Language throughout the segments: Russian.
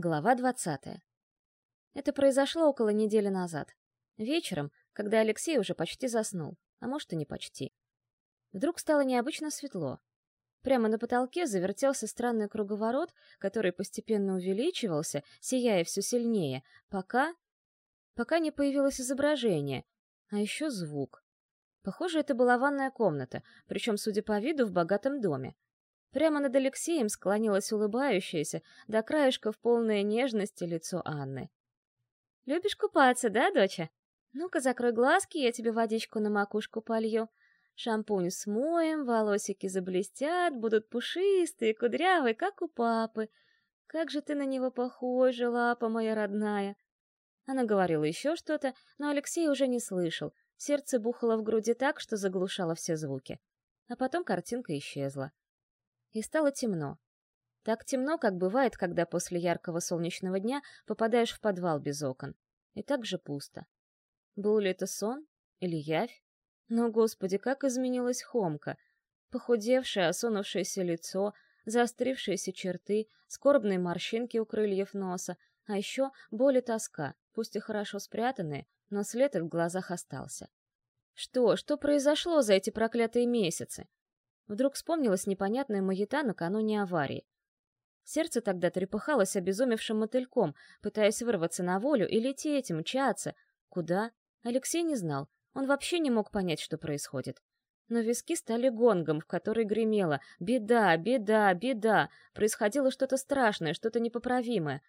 Глава двадцатая. Это произошло около недели назад. Вечером, когда Алексей уже почти заснул, а может и не почти. Вдруг стало необычно светло. Прямо на потолке завертелся странный круговорот, который постепенно увеличивался, сияя все сильнее, пока... пока не появилось изображение, а еще звук. Похоже, это была ванная комната, причем, судя по виду, в богатом доме. Прямо над Алексеем склонилась улыбающаяся, до краешков полная нежности лицо Анны. «Любишь купаться, да, доча? Ну-ка, закрой глазки, я тебе водичку на макушку полью. Шампунь смоем, волосики заблестят, будут пушистые, кудрявые, как у папы. Как же ты на него похожа, лапа моя родная!» Она говорила еще что-то, но Алексей уже не слышал. Сердце бухало в груди так, что заглушало все звуки. А потом картинка исчезла и стало темно. Так темно, как бывает, когда после яркого солнечного дня попадаешь в подвал без окон. И так же пусто. Был ли это сон или явь? Но, господи, как изменилась Хомка! Похудевшее, осунувшееся лицо, заострившиеся черты, скорбные морщинки у крыльев носа, а еще боль и тоска, пусть и хорошо спрятанные, но след в глазах остался. Что, что произошло за эти проклятые месяцы? Вдруг вспомнилась непонятная маята накануне аварии. Сердце тогда трепыхалось обезумевшим мотыльком, пытаясь вырваться на волю и лететь, мчаться. Куда? Алексей не знал. Он вообще не мог понять, что происходит. Но виски стали гонгом, в который гремело «Беда! Беда! Беда!» Происходило что-то страшное, что-то непоправимое.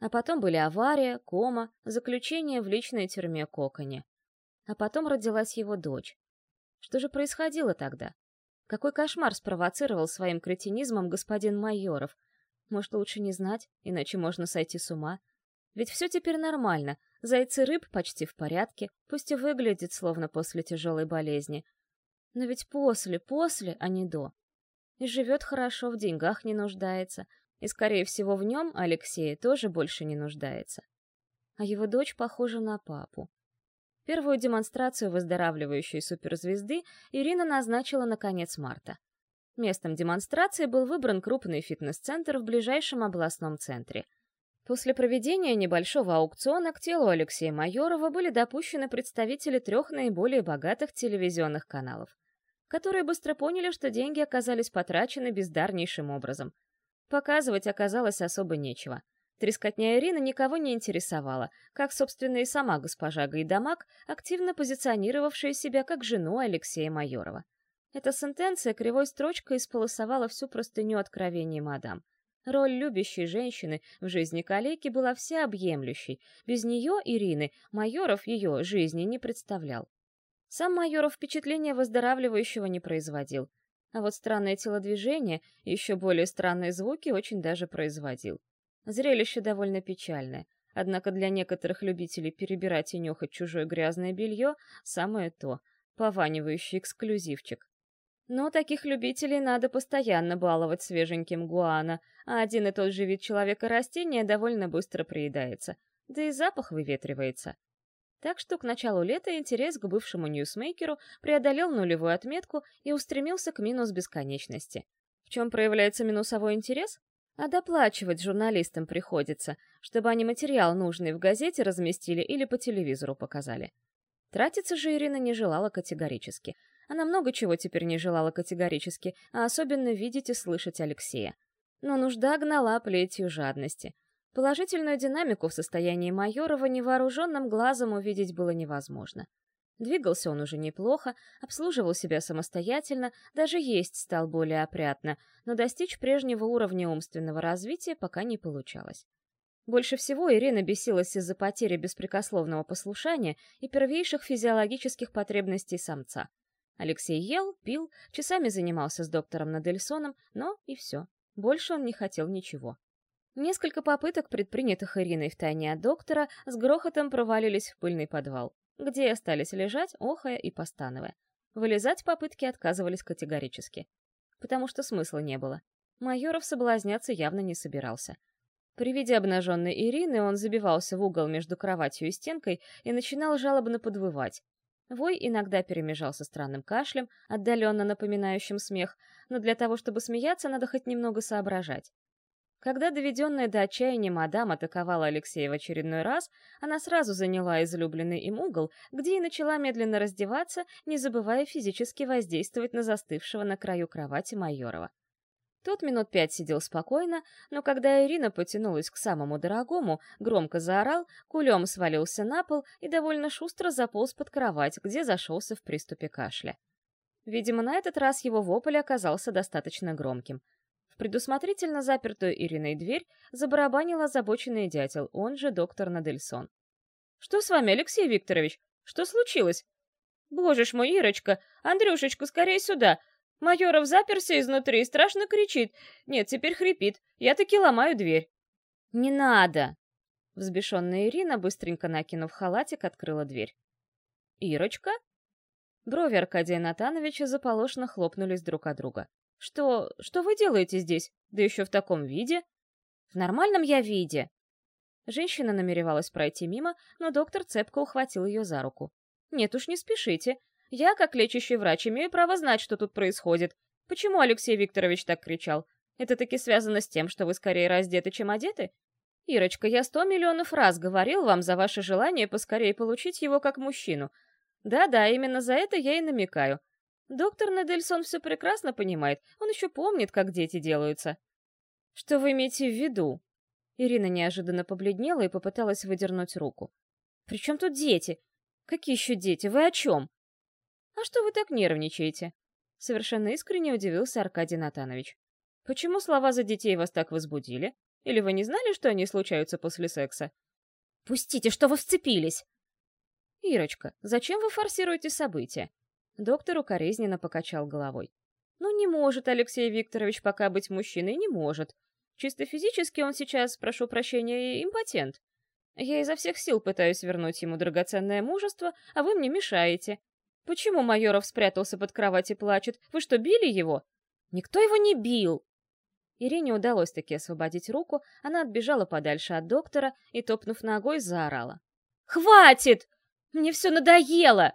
А потом были авария, кома, заключение в личной тюрьме Коконе. А потом родилась его дочь. Что же происходило тогда? Какой кошмар спровоцировал своим кретинизмом господин Майоров? Может, лучше не знать, иначе можно сойти с ума. Ведь все теперь нормально. Зайцы рыб почти в порядке, пусть и выглядит словно после тяжелой болезни. Но ведь после, после, а не до. И живет хорошо, в деньгах не нуждается. И, скорее всего, в нем Алексея тоже больше не нуждается. А его дочь похожа на папу. Первую демонстрацию выздоравливающей суперзвезды Ирина назначила на конец марта. Местом демонстрации был выбран крупный фитнес-центр в ближайшем областном центре. После проведения небольшого аукциона к телу Алексея Майорова были допущены представители трех наиболее богатых телевизионных каналов, которые быстро поняли, что деньги оказались потрачены бездарнейшим образом. Показывать оказалось особо нечего. Трескотня Ирины никого не интересовала, как, собственно, и сама госпожа Гайдамак, активно позиционировавшая себя как жену Алексея Майорова. Эта сентенция кривой строчкой исполосовала всю простыню откровений мадам. Роль любящей женщины в жизни калеки была всеобъемлющей. Без нее, Ирины, Майоров ее жизни не представлял. Сам Майоров впечатления выздоравливающего не производил. А вот странное телодвижение и еще более странные звуки очень даже производил. Зрелище довольно печальное, однако для некоторых любителей перебирать и нюхать чужое грязное белье самое то, пованивающий эксклюзивчик. Но таких любителей надо постоянно баловать свеженьким гуана, а один и тот же вид человека-растения довольно быстро приедается, да и запах выветривается. Так что к началу лета интерес к бывшему ньюсмейкеру преодолел нулевую отметку и устремился к минус бесконечности. В чем проявляется минусовой интерес? А доплачивать журналистам приходится, чтобы они материал нужный в газете разместили или по телевизору показали. Тратиться же Ирина не желала категорически. Она много чего теперь не желала категорически, а особенно видеть и слышать Алексея. Но нужда гнала плетью жадности. Положительную динамику в состоянии Майорова невооруженным глазом увидеть было невозможно. Двигался он уже неплохо, обслуживал себя самостоятельно, даже есть стал более опрятно, но достичь прежнего уровня умственного развития пока не получалось. Больше всего Ирина бесилась из-за потери беспрекословного послушания и первейших физиологических потребностей самца. Алексей ел, пил, часами занимался с доктором Надельсоном, но и все. Больше он не хотел ничего. Несколько попыток, предпринятых Ириной в тайне от доктора, с грохотом провалились в пыльный подвал где остались лежать, охая и постановая. Вылезать попытки отказывались категорически. Потому что смысла не было. Майоров соблазняться явно не собирался. При виде обнаженной Ирины он забивался в угол между кроватью и стенкой и начинал жалобно подвывать. Вой иногда перемежался странным кашлем, отдаленно напоминающим смех, но для того, чтобы смеяться, надо хоть немного соображать. Когда доведенная до отчаяния мадам атаковала Алексея в очередной раз, она сразу заняла излюбленный им угол, где и начала медленно раздеваться, не забывая физически воздействовать на застывшего на краю кровати Майорова. Тот минут пять сидел спокойно, но когда Ирина потянулась к самому дорогому, громко заорал, кулем свалился на пол и довольно шустро заполз под кровать, где зашелся в приступе кашля. Видимо, на этот раз его вопль оказался достаточно громким. В предусмотрительно запертую Ириной дверь забарабанил озабоченный дятел, он же доктор Надельсон. «Что с вами, Алексей Викторович? Что случилось?» «Боже ж мой, Ирочка! Андрюшечка, скорее сюда! Майоров заперся изнутри и страшно кричит. Нет, теперь хрипит. Я таки ломаю дверь. «Не надо!» Взбешенная Ирина, быстренько накинув халатик, открыла дверь. «Ирочка?» Брови Аркадия Натановича заполошно хлопнулись друг от друга. «Что... что вы делаете здесь? Да еще в таком виде?» «В нормальном я виде!» Женщина намеревалась пройти мимо, но доктор цепко ухватил ее за руку. «Нет уж, не спешите. Я, как лечащий врач, имею право знать, что тут происходит. Почему Алексей Викторович так кричал? Это таки связано с тем, что вы скорее раздеты, чем одеты? Ирочка, я сто миллионов раз говорил вам за ваше желание поскорее получить его как мужчину. Да-да, именно за это я и намекаю. Доктор Недельсон все прекрасно понимает, он еще помнит, как дети делаются. Что вы имеете в виду? Ирина неожиданно побледнела и попыталась выдернуть руку. «При чем тут дети? Какие еще дети? Вы о чем?» «А что вы так нервничаете?» Совершенно искренне удивился Аркадий Натанович. «Почему слова за детей вас так возбудили? Или вы не знали, что они случаются после секса?» «Пустите, что вы вцепились!» «Ирочка, зачем вы форсируете события?» Доктор укоризненно покачал головой. «Ну, не может Алексей Викторович пока быть мужчиной, не может. Чисто физически он сейчас, прошу прощения, импотент. Я изо всех сил пытаюсь вернуть ему драгоценное мужество, а вы мне мешаете. Почему Майоров спрятался под кровать и плачет? Вы что, били его? Никто его не бил. Ирине удалось таки освободить руку, она отбежала подальше от доктора и, топнув ногой, заорала. «Хватит! Мне все надоело!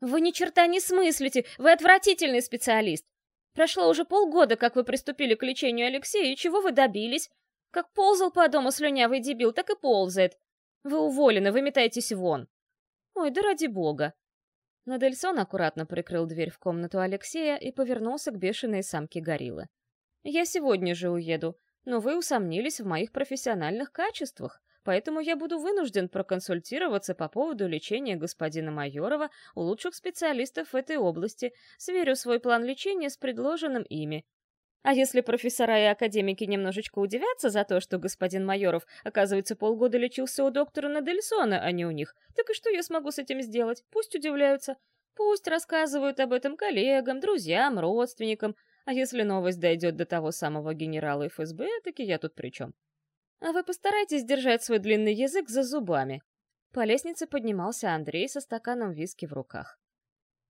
Вы ни черта не смыслите, вы отвратительный специалист! Прошло уже полгода, как вы приступили к лечению Алексея, и чего вы добились? Как ползал по дому слюнявый дебил, так и ползает. Вы уволены, вы метаетесь вон. Ой, да ради бога. Надельсон аккуратно прикрыл дверь в комнату Алексея и повернулся к бешеной самке гориллы. «Я сегодня же уеду, но вы усомнились в моих профессиональных качествах, поэтому я буду вынужден проконсультироваться по поводу лечения господина Майорова у лучших специалистов в этой области, сверю свой план лечения с предложенным ими. А если профессора и академики немножечко удивятся за то, что господин Майоров, оказывается, полгода лечился у доктора Надельсона, а не у них, так и что я смогу с этим сделать? Пусть удивляются. Пусть рассказывают об этом коллегам, друзьям, родственникам. А если новость дойдет до того самого генерала ФСБ, таки я тут при чем? А вы постарайтесь держать свой длинный язык за зубами. По лестнице поднимался Андрей со стаканом виски в руках.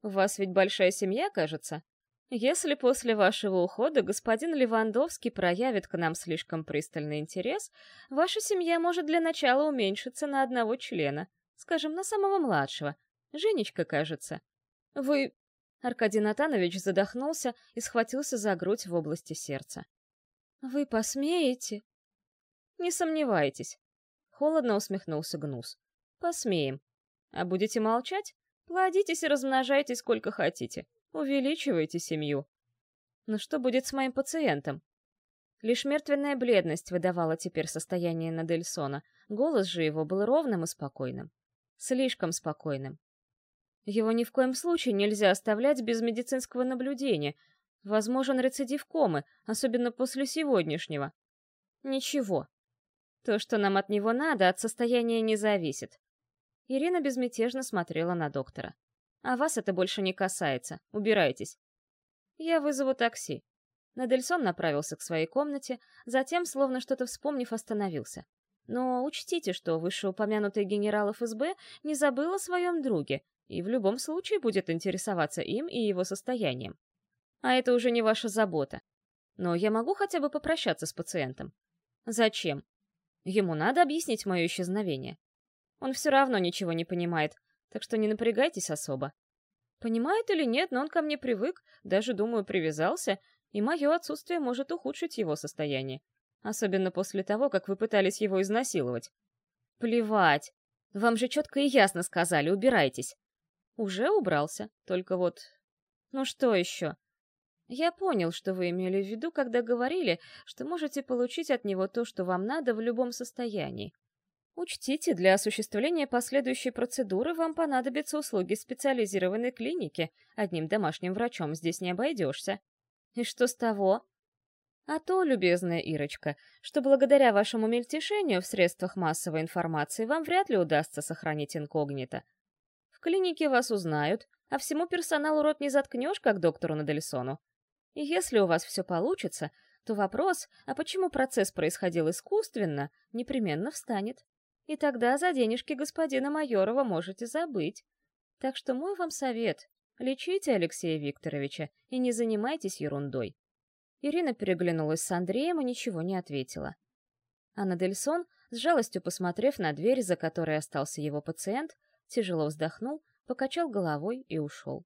«У вас ведь большая семья, кажется?» Если после вашего ухода господин Левандовский проявит к нам слишком пристальный интерес, ваша семья может для начала уменьшиться на одного члена, скажем, на самого младшего. Женечка, кажется. Вы... Аркадий Натанович задохнулся и схватился за грудь в области сердца. «Вы посмеете?» «Не сомневайтесь», — холодно усмехнулся Гнус. «Посмеем. А будете молчать? Плодитесь и размножайтесь сколько хотите. Увеличивайте семью. Но что будет с моим пациентом? Лишь мертвенная бледность выдавала теперь состояние Надельсона, голос же его был ровным и спокойным. Слишком спокойным. Его ни в коем случае нельзя оставлять без медицинского наблюдения. Возможен рецидив комы, особенно после сегодняшнего. Ничего. То, что нам от него надо, от состояния не зависит. Ирина безмятежно смотрела на доктора. А вас это больше не касается. Убирайтесь. Я вызову такси. Надельсон направился к своей комнате, затем, словно что-то вспомнив, остановился. Но учтите, что вышеупомянутый генерал ФСБ не забыл о своем друге и в любом случае будет интересоваться им и его состоянием. А это уже не ваша забота. Но я могу хотя бы попрощаться с пациентом. Зачем? Ему надо объяснить мое исчезновение. Он все равно ничего не понимает, так что не напрягайтесь особо. Понимает или нет, но он ко мне привык, даже, думаю, привязался, и мое отсутствие может ухудшить его состояние. особенно после того, как вы пытались его изнасиловать. Плевать. Вам же четко и ясно сказали, убирайтесь. Уже убрался, только вот... Ну что еще? Я понял, что вы имели в виду, когда говорили, что можете получить от него то, что вам надо в любом состоянии. Учтите, для осуществления последующей процедуры вам понадобятся услуги специализированной клиники. Одним домашним врачом здесь не обойдешься. И что с того? А то, любезная Ирочка, что благодаря вашему мельтешению в средствах массовой информации вам вряд ли удастся сохранить инкогнито. В клинике вас узнают, а всему персоналу рот не заткнешь, как доктору Надельсону. И если у вас все получится, то вопрос, а почему процесс происходил искусственно, непременно встанет. И тогда за денежки господина Майорова можете забыть. Так что мой вам совет — лечите Алексея Викторовича и не занимайтесь ерундой. Ирина переглянулась с Андреем и ничего не ответила. Анна Дельсон, с жалостью посмотрев на дверь, за которой остался его пациент, тяжело вздохнул, покачал головой и ушел.